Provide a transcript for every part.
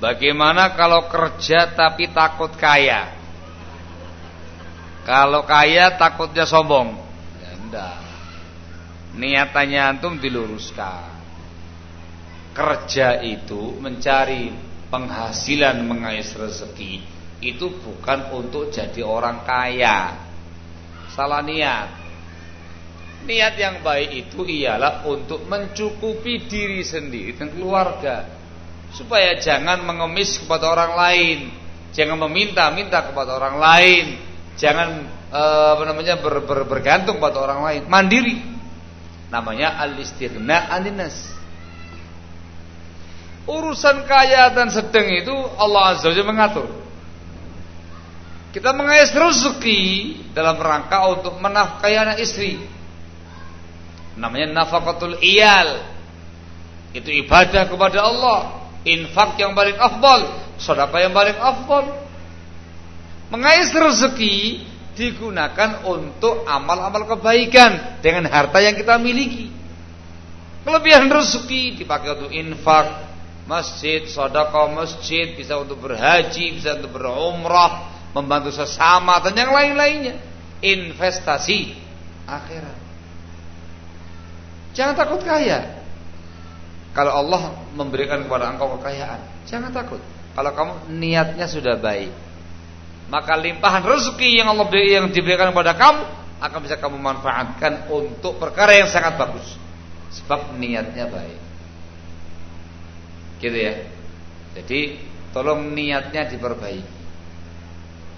Bagaimana kalau kerja tapi takut kaya? Kalau kaya takutnya sombong. Ya enggak. Niatannya antum diluruskan. Kerja itu mencari penghasilan mengais rezeki itu bukan untuk jadi orang kaya. Salah niat. Niat yang baik itu ialah untuk mencukupi diri sendiri dan keluarga supaya jangan mengemis kepada orang lain, jangan meminta-minta kepada orang lain, jangan eh, apa namanya ber, ber, bergantung pada orang lain, mandiri. Namanya al-istighna aninas. Urusan kaya dan sedang itu Allah Azza wa mengatur. Kita mengais rezeki dalam rangka untuk menafkahi anak istri. Namanya nafakatul iyal. Itu ibadah kepada Allah infak yang paling afdal, sedekah yang paling afdal. Mengais rezeki digunakan untuk amal-amal kebaikan dengan harta yang kita miliki. Kelebihan rezeki dipakai untuk infak, masjid, sedekah masjid, bisa untuk berhaji, bisa untuk berumrah, membantu sesama dan yang lain-lainnya. Investasi akhirat. Jangan takut kaya. Kalau Allah memberikan kepada engkau kekayaan, jangan takut. Kalau kamu niatnya sudah baik, maka limpahan rezeki yang Allah yang diberikan kepada kamu akan bisa kamu manfaatkan untuk perkara yang sangat bagus. Sebab niatnya baik. Gitu ya. Jadi tolong niatnya diperbaiki.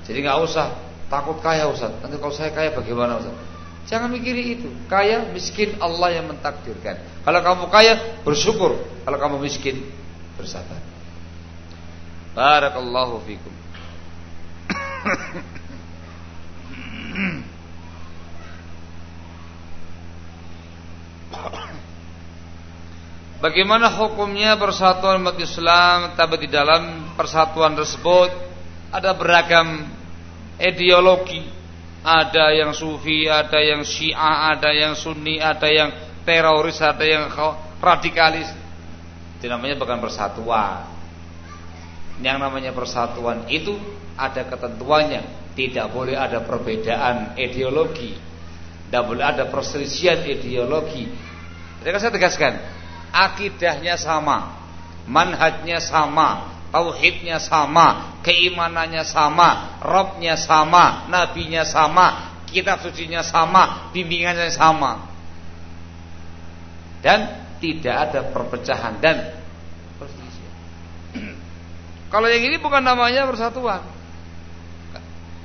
Jadi nggak usah takut kaya Ustaz. Nanti kalau saya kaya bagaimana Ustaz? Jangan mikiri itu. Kaya, miskin Allah yang mentakdirkan. Kalau kamu kaya, bersyukur. Kalau kamu miskin, bersabar. Barakallahu fikum. Bagaimana hukumnya persatuan umat Islam tapi di dalam persatuan tersebut ada beragam ideologi ada yang sufi, ada yang syiah, ada yang sunni, ada yang teroris, ada yang radikalis. Itu namanya bukan persatuan. Yang namanya persatuan itu ada ketentuannya. Tidak boleh ada perbedaan ideologi. Tidak boleh ada perselisihan ideologi. Jadi saya tegaskan, akidahnya sama, manhajnya sama, tauhidnya sama, keimanannya sama, robnya sama, nabinya sama, kitab sucinya sama, bimbingannya sama. Dan tidak ada perpecahan dan perselisihan. Kalau yang ini bukan namanya persatuan.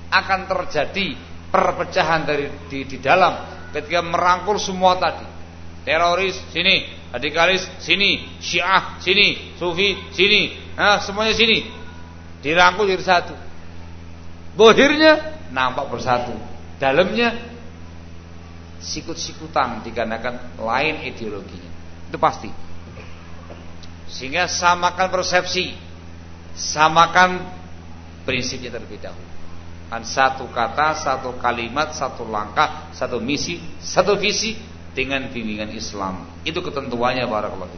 Akan terjadi perpecahan dari di, di dalam ketika merangkul semua tadi. Teroris sini, radikalis sini, Syiah sini, Sufi sini, nah semuanya sini. Dirangkul jadi satu. Bohirnya nampak bersatu. Dalamnya sikut-sikutan dikarenakan lain ideologinya. Itu pasti. Sehingga samakan persepsi, samakan prinsipnya terlebih dahulu. Kan satu kata, satu kalimat, satu langkah, satu misi, satu visi, dengan bimbingan Islam. Itu ketentuannya barakallahu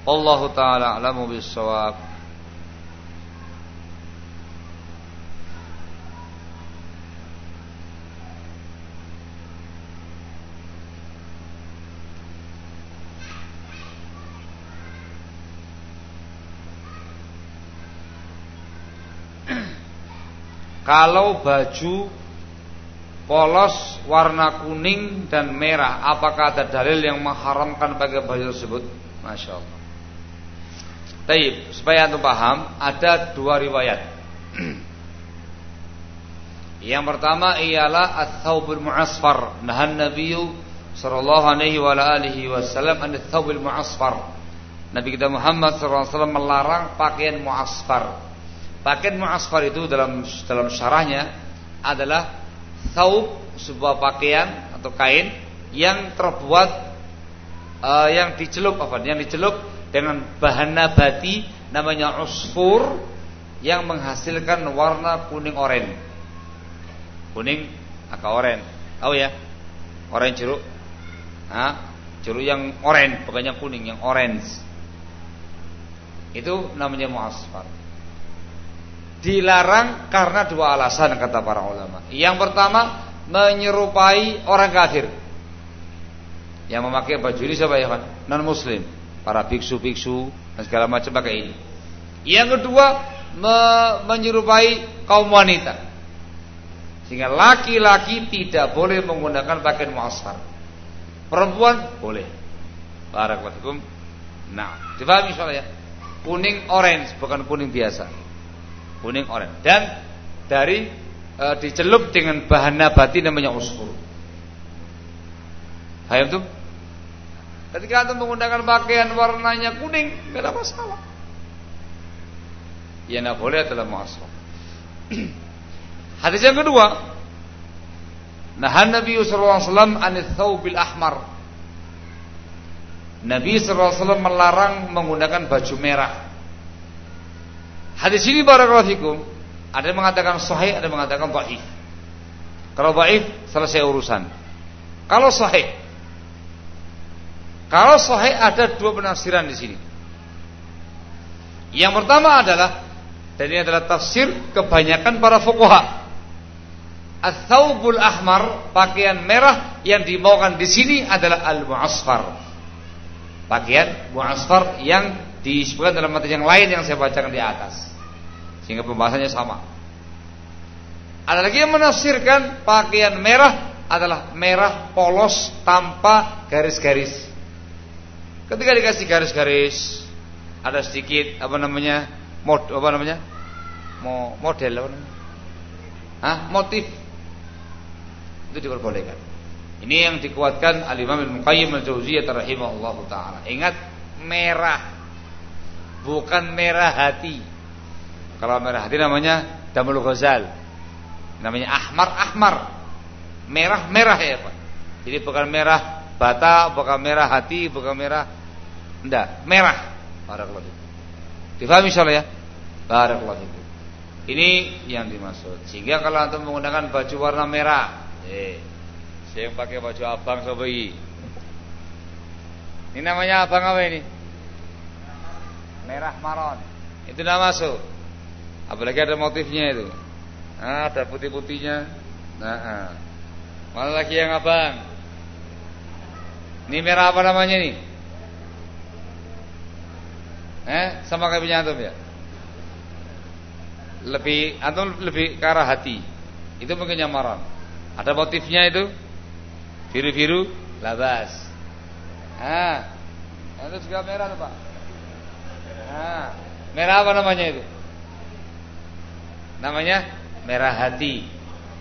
Allah taala alamu bisawab. Kalau baju polos warna kuning dan merah apakah ada dalil yang mengharamkan pakai baju tersebut Masya Allah Taib, supaya anda paham ada dua riwayat. Yang pertama ialah at-thawbul mu'asfar. Nahan nabiyyu sallallahu alaihi wa alihi wasallam an at-thawbul mu'asfar. Nabi kita Muhammad sallallahu alaihi wasallam melarang pakaian mu'asfar. Pakaian mu'asfar itu dalam dalam syarahnya adalah Thawb sebuah pakaian atau kain yang terbuat uh, yang dicelup apa? Yang dicelup dengan bahan nabati namanya usfur yang menghasilkan warna kuning oranye. Kuning agak oranye. Tahu ya? Oranye jeruk. Nah, jeruk yang bukan yang kuning, yang orange. Itu namanya muasfar. Dilarang karena dua alasan kata para ulama. Yang pertama menyerupai orang kafir. Yang memakai baju ini siapa ya? Non muslim, para biksu-biksu dan segala macam pakai ini. Yang kedua me menyerupai kaum wanita. Sehingga laki-laki tidak boleh menggunakan pakaian muasfar. Perempuan boleh. Barakallahu Nah, dipahami soalnya ya? Kuning orange bukan kuning biasa. Kuning orange dan dari e, dicelup dengan bahan nabati namanya usfur. Paham tuh? Ketika antum menggunakan pakaian warnanya kuning, tidak ada masalah. Yang tidak boleh adalah muasfar. Hadis yang kedua, Nah Nabi sallallahu alaihi wasallam anil thawbil ahmar. Nabi wasallam melarang menggunakan baju merah. Hadis ini barakallahu fikum, ada yang mengatakan sahih, ada yang mengatakan dhaif. Kalau dhaif selesai urusan. Kalau sahih Kalau sahih ada dua penafsiran di sini. Yang pertama adalah dan ini adalah tafsir kebanyakan para fuqaha Al-thawbul ahmar, pakaian merah yang dimaukan di sini adalah al-mu'asfar. Pakaian mu'asfar yang disebutkan dalam materi yang lain yang saya bacakan di atas. Sehingga pembahasannya sama. Ada lagi yang menafsirkan pakaian merah adalah merah polos tanpa garis-garis. Ketika dikasih garis-garis, ada sedikit apa namanya mod apa namanya model apa namanya? Hah? motif itu diperbolehkan. Ini yang dikuatkan Al-Imam Ibnu Qayyim Al-Jauziyah rahimahullah taala. Ingat merah bukan merah hati. Kalau merah hati namanya Damul Ghazal. Namanya ahmar ahmar. Merah merah ya, Pak. Jadi bukan merah bata, bukan merah hati, bukan merah enggak, merah. Barakallahu fiik. Difahami insyaallah ya? Barakallahu. Ini yang dimaksud. Sehingga kalau antum menggunakan baju warna merah, Eh, saya yang pakai baju abang coba ini. Ini namanya abang apa ini? Merah maron. Itu nama masuk. Apalagi ada motifnya itu. Ah, ada putih-putihnya. Nah, ah. mana lagi yang abang? Ini merah apa namanya nih? Eh, sama kayak punya antum ya? Lebih antum lebih ke arah hati. Itu mungkin nyamaran. Ada motifnya itu? Biru-biru, labas. Ah, itu juga merah tuh, Pak. Ah, merah apa namanya itu? Namanya merah hati.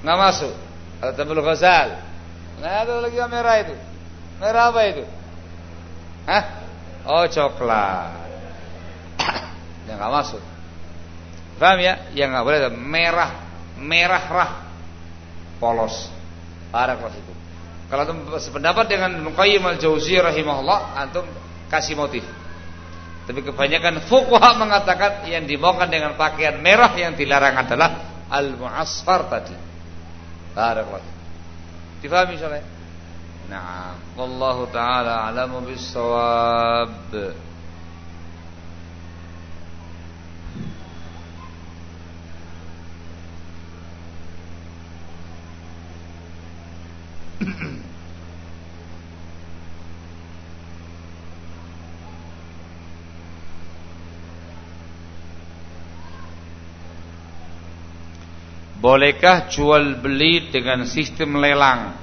Nggak masuk. Kalau Tabul Ghazal. Nah, ada lagi merah itu. Merah apa itu? Hah? Oh, coklat. Yang nggak masuk. Paham ya? Yang nggak boleh merah, merah rah polos. Barakallahu itu. Kalau antum sependapat dengan Muqayyim al-Jauziyah rahimahullah, antum kasih motif. Tapi kebanyakan fuqaha mengatakan yang dimaukan dengan pakaian merah yang dilarang adalah al-mu'asfar tadi. Barakallahu. Difahami insyaallah? Nah, wallahu taala alamu bis-shawab. Bolehkah jual beli dengan sistem lelang?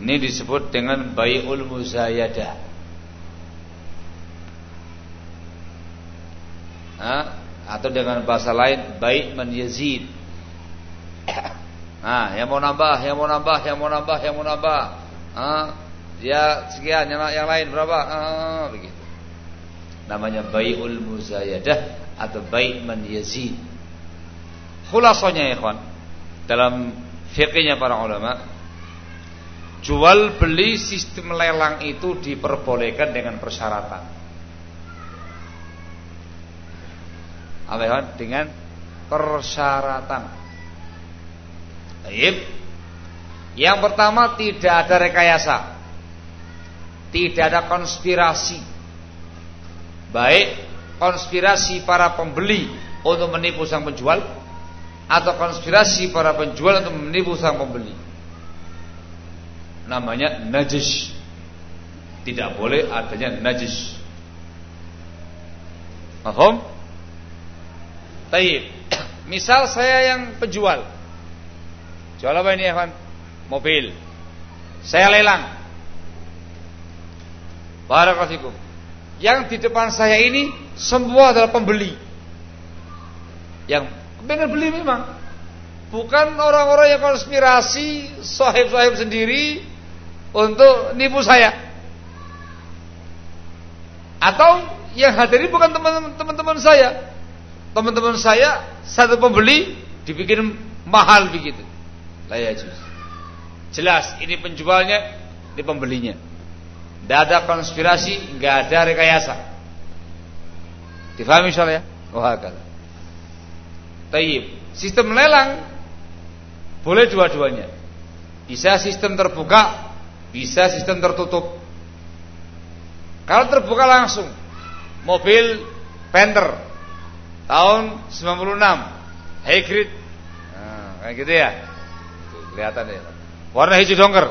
Ini disebut dengan bai'ul muzayadah. Ha? Atau dengan bahasa lain baik man yazid. Nah, yang mau nambah, yang mau nambah, yang mau nambah, yang mau nambah. Ah, dia sekian, yang, yang lain berapa? Ah, begitu. Namanya bai'ul muzayadah atau bai' man yazid. Khulasanya ikhwan dalam fikihnya para ulama jual beli sistem lelang itu diperbolehkan dengan persyaratan. Apa ya? Dengan persyaratan. Baik. Yang pertama tidak ada rekayasa. Tidak ada konspirasi. Baik konspirasi para pembeli untuk menipu sang penjual atau konspirasi para penjual untuk menipu sang pembeli. Namanya najis. Tidak boleh adanya najis. Paham? Taib. Misal saya yang penjual. Jual apa ini ya, Mobil. Saya lelang. Barakatikum. Yang di depan saya ini semua adalah pembeli. Yang pengen beli memang. Bukan orang-orang yang konspirasi, sahib-sahib sendiri untuk nipu saya. Atau yang hadir bukan teman-teman saya. Teman-teman saya satu pembeli dibikin mahal begitu. Layajus. Jelas ini penjualnya, ini pembelinya. Tidak ada konspirasi, nggak ada rekayasa. Difahami soalnya? Wah, kata. Taib. Sistem lelang boleh dua-duanya. Bisa sistem terbuka, bisa sistem tertutup. Kalau terbuka langsung, mobil Panther tahun 96, hybrid, nah, kayak gitu ya. Kelihatan ya. Warna hijau dongker.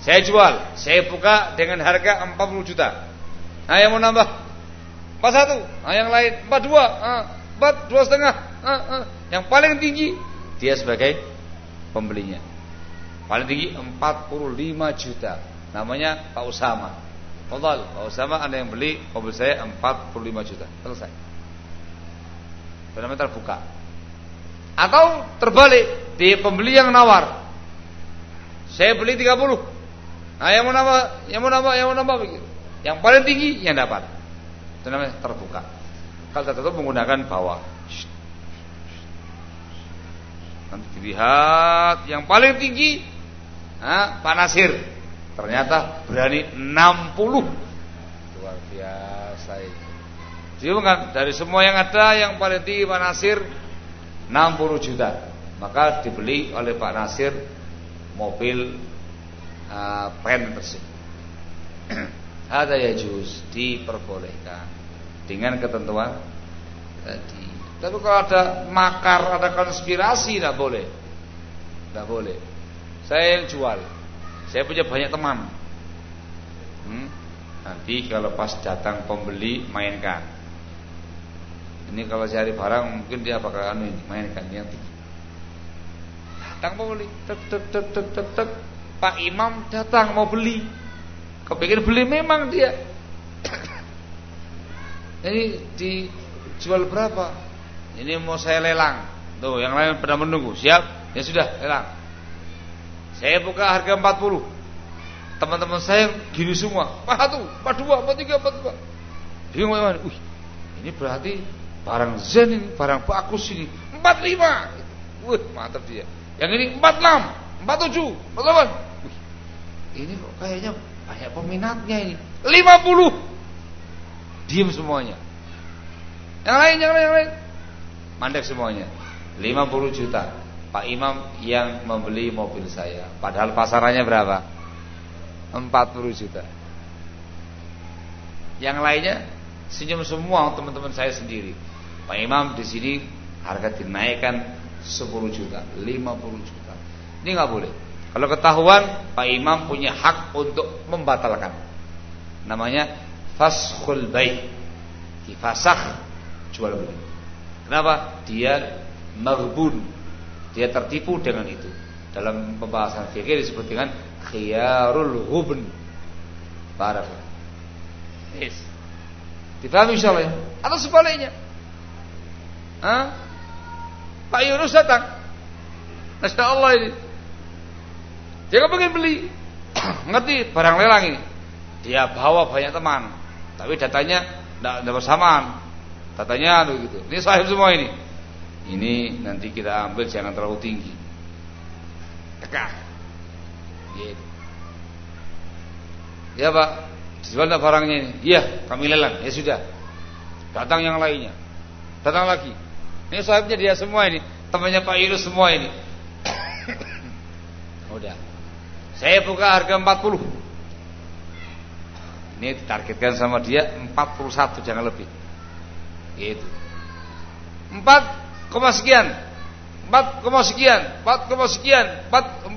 Saya jual, saya buka dengan harga 40 juta. Nah, yang mau nambah 41, nah yang lain 42, nah, 4 dua setengah. Ah, ah. Yang paling tinggi dia sebagai pembelinya. Paling tinggi 45 juta. Namanya Pak Usama. Fadal, Pak Usama Anda yang beli mobil saya 45 juta. Selesai. Benar-benar terbuka. Atau terbalik, di pembeli yang nawar. Saya beli 30. Nah, yang mau nambah, yang mau nambah, yang mau nambah begitu. Yang paling tinggi yang dapat. Itu namanya terbuka. Kalau tertutup menggunakan bawah. Nanti dilihat yang paling tinggi nah, Pak Nasir ternyata berani 60 luar biasa itu. Jadi kan dari semua yang ada yang paling tinggi Pak Nasir 60 juta. Maka dibeli oleh Pak Nasir mobil uh, pen tersebut. Ada ya jus diperbolehkan dengan ketentuan tadi. Tapi kalau ada makar, ada konspirasi tidak boleh. Tidak boleh. Saya yang jual. Saya punya banyak teman. Hmm? Nanti kalau pas datang pembeli mainkan. Ini kalau cari barang mungkin dia bakal anu ini mainkan yang Datang pembeli, tek tek tek tek tek tek. Pak Imam datang mau beli. Kepikir beli memang dia. Ini dijual berapa? Ini mau saya lelang. Tuh, yang lain pada menunggu. Siap? Ya sudah, lelang. Saya buka harga 40. Teman-teman saya gini semua. Pak satu, pak dua, pak tiga, pak dua. Bingung mana? Wih, ini berarti barang zen ini, barang bagus ini. 45. Wih, mantap dia. Yang ini 46, 47, 48. Wih, ini kok kayaknya banyak peminatnya ini. 50. Diam semuanya. Yang lain, yang lain, yang lain mandek semuanya 50 juta Pak Imam yang membeli mobil saya padahal pasarannya berapa 40 juta yang lainnya senyum semua teman-teman saya sendiri Pak Imam di sini harga dinaikkan 10 juta 50 juta ini nggak boleh kalau ketahuan Pak Imam punya hak untuk membatalkan namanya faskhul baik difasah jual beli Kenapa? Dia maghbun. Dia tertipu dengan itu. Dalam pembahasan fikih disebut dengan khiyarul hubn. Barak. Yes. Dipahami insyaallah ya? Atau sebaliknya? Hah? Pak Yunus datang. Masya Allah ini. Dia pengen beli. Ngerti barang lelang ini. Dia bawa banyak teman. Tapi datanya tidak bersamaan. Katanya aduh gitu. Ini sahib semua ini. Ini nanti kita ambil jangan terlalu tinggi. Tekak. Gitu. Ya Pak, dijual barangnya ini? Iya, kami lelang. Ya sudah. Datang yang lainnya. Datang lagi. Ini sahibnya dia semua ini. Temannya Pak Yunus semua ini. Udah. Saya buka harga 40. Ini ditargetkan sama dia 41 jangan lebih. Gitu. 4, sekian. 4, sekian, 4, sekian, 4, 4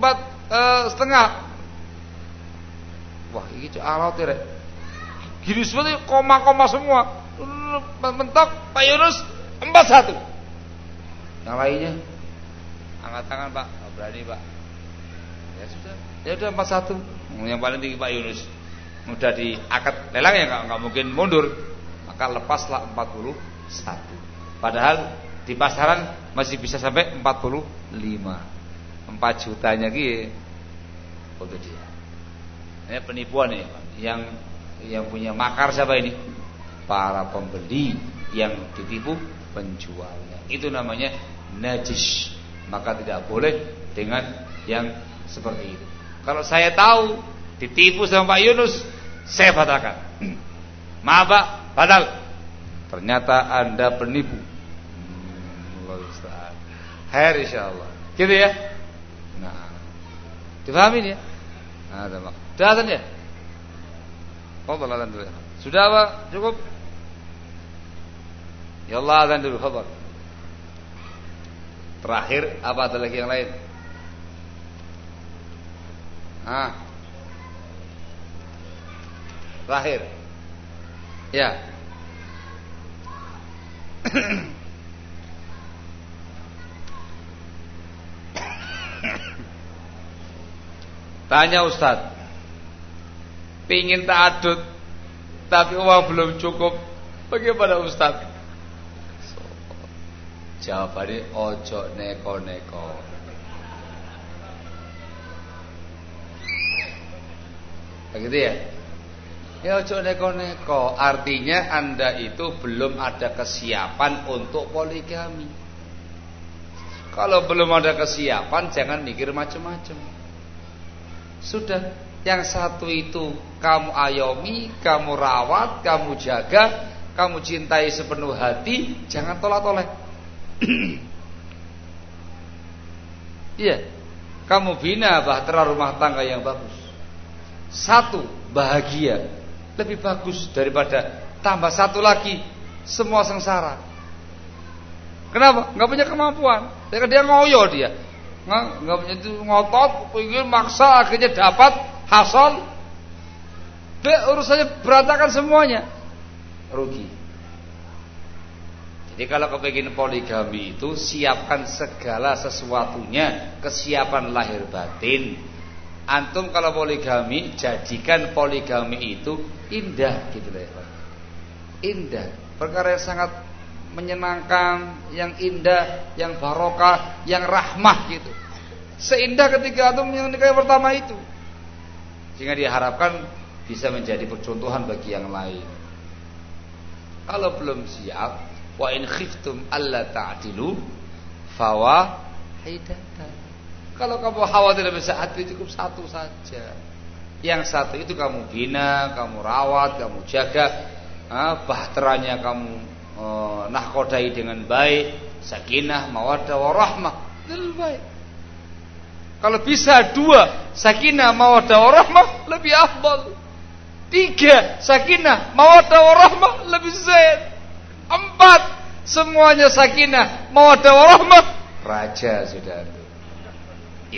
uh, setengah. Wah, ini alat ya. Gini semua koma-koma semua. Mentok Pak Yunus 41. Yang lainnya angkat tangan Pak, Nggak berani Pak. Ya sudah, ya udah 41. Yang paling tinggi Pak Yunus. Mudah diakad lelang ya nggak mungkin mundur. Maka lepaslah 41. Padahal di pasaran masih bisa sampai 45. 4 jutanya gitu untuk dia. Ini penipuan ya. Yang yang punya makar siapa ini? Para pembeli yang ditipu penjualnya. Itu namanya najis. Maka tidak boleh dengan yang seperti itu. Kalau saya tahu ditipu sama Pak Yunus, saya batalkan. Maaf Pak, batal. Ternyata Anda penipu. Hmm. Khair insyaallah. Gitu ya? Nah. Difahami ya? Nah, ada mak. Sudah ya? Fadal. Sudah apa? Cukup? Ya Allah azan dulu. Terakhir apa ada lagi yang lain? Ah. Terakhir. Ya. Tanya Ustadz Pingin ta'adud Tapi uang belum cukup Bagaimana Ustaz so, Jawabannya Ojo neko-neko. Begitu ya? Ya ojo neko-neko. Artinya anda itu belum ada kesiapan Untuk poligami. Kalau belum ada kesiapan Jangan mikir macam-macam. Sudah yang satu itu kamu ayomi, kamu rawat, kamu jaga, kamu cintai sepenuh hati, jangan tolak-tolak. Iya. Kamu bina bahtera rumah tangga yang bagus. Satu, bahagia. Lebih bagus daripada tambah satu lagi semua sengsara. Kenapa? Gak punya kemampuan. Dia ngoyo dia. Nggak punya itu ngotot, ingin maksa akhirnya dapat hasol urusannya berantakan semuanya rugi jadi kalau kepingin poligami itu siapkan segala sesuatunya. Kesiapan lahir batin. Antum kalau poligami jadikan poligami itu indah gitu loh ya indah. Perkara yang sangat menyenangkan yang indah yang barokah yang rahmah gitu. Seindah ketika antum yang nikah pertama itu. Sehingga diharapkan bisa menjadi percontohan bagi yang lain. Kalau belum siap, wa in khiftum alla ta'dilu fawa hidatan. Kalau kamu khawatir bisa hati cukup satu saja. Yang satu itu kamu bina, kamu rawat, kamu jaga, ah, bahteranya kamu eh, nahkodai dengan baik, sakinah, mawaddah, warahmah, lebih baik. Kalau bisa dua sakinah mawaddah warahmah lebih afdal. Tiga sakinah mawaddah warahmah lebih zaid. Empat semuanya sakinah mawaddah warahmah raja sudah itu.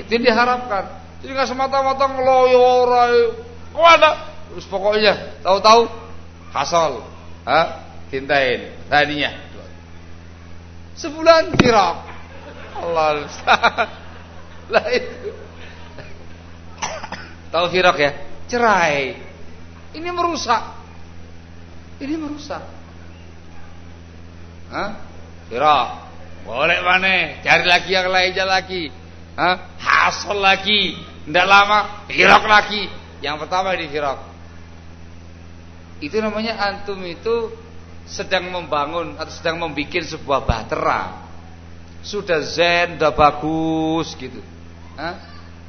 Itu yang diharapkan. Jadi nggak semata-mata ngeloyo orang. Ke mana? Terus pokoknya tahu-tahu hasal, ha? Kintain, tadinya. Sebulan viral. Allah lah itu. Tahu firaq ya? Cerai. Ini merusak. Ini merusak. Hah? Boleh mana? Cari lagi yang lainnya lagi. Hah? Hasol lagi. Tidak lama firaq lagi. Yang pertama di firaq. Itu namanya antum itu sedang membangun atau sedang membuat sebuah bahtera. Sudah zen, sudah bagus gitu. Hah?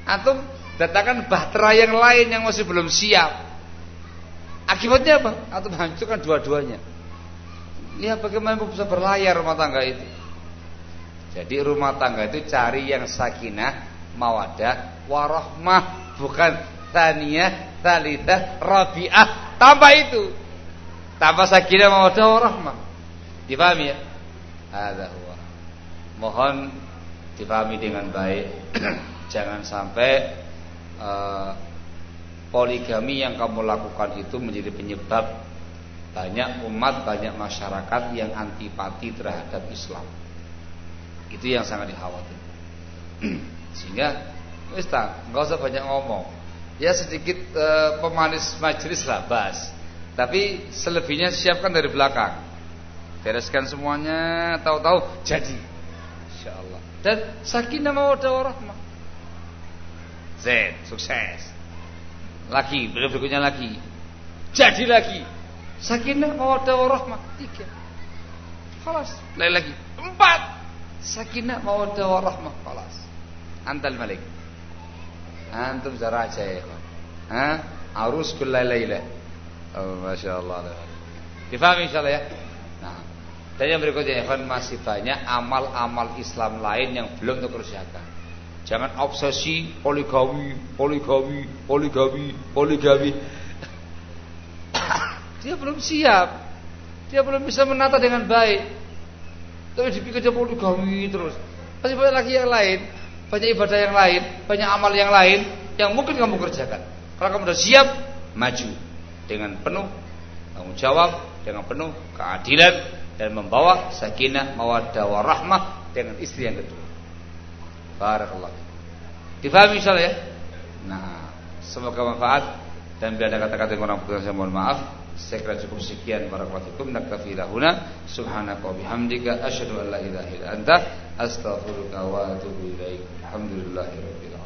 Antum datangkan bahtera yang lain yang masih belum siap. Akibatnya apa? Antum hancurkan dua-duanya. Ya bagaimana bisa berlayar rumah tangga itu? Jadi rumah tangga itu cari yang sakinah, mawadah, warahmah bukan tsaniyah, tsalitsaah, rabi'ah. Tambah itu. Tambah sakinah mawaddah warahmah. Dipahami ya? Ada. Mohon dipahami dengan baik. Jangan sampai uh, poligami yang kamu lakukan itu menjadi penyebab banyak umat, banyak masyarakat yang antipati terhadap Islam. Itu yang sangat dikhawatirkan. Sehingga wis nggak usah banyak ngomong. Ya sedikit e, pemanis majelis lah bas. Tapi selebihnya siapkan dari belakang. Bereskan semuanya, tahu-tahu jadi. Insyaallah. Dan sakinah mawaddah warahmah. Z, sukses. Lagi, berikutnya lagi. Jadi lagi. Sakinah mawaddah warahmah. Tiga. Kelas. Lain lagi. Empat. Sakinah mawaddah warahmah. Kelas. Antal malik. Antum zaraja ya. Ha? Arus kullai laila. Oh, Masya Allah. Difahami insyaAllah ya. Nah, dan yang berikutnya ya, masih banyak amal-amal Islam lain yang belum terkerjakan. Jangan obsesi poligami, poligami, poligami, poligami. Dia belum siap. Dia belum bisa menata dengan baik. Tapi dipikir dia poligami terus. Pasti banyak lagi yang lain, banyak ibadah yang lain, banyak amal yang lain yang mungkin kamu kerjakan. Kalau kamu sudah siap, maju dengan penuh tanggung jawab, dengan penuh keadilan dan membawa sakinah, mawaddah warahmah dengan istri yang kedua. Barakallah. Difahami insyaallah ya? Nah, semoga manfaat dan bila ada kata-kata yang kurang berkenan saya mohon maaf. Saya kira cukup sekian. Barakallahu naktafi lahuna subhanaka wa bihamdika. Asyhadu an la ilaha illa anta. Astaghfiruka wa atubu ilaik. Alhamdulillahirabbil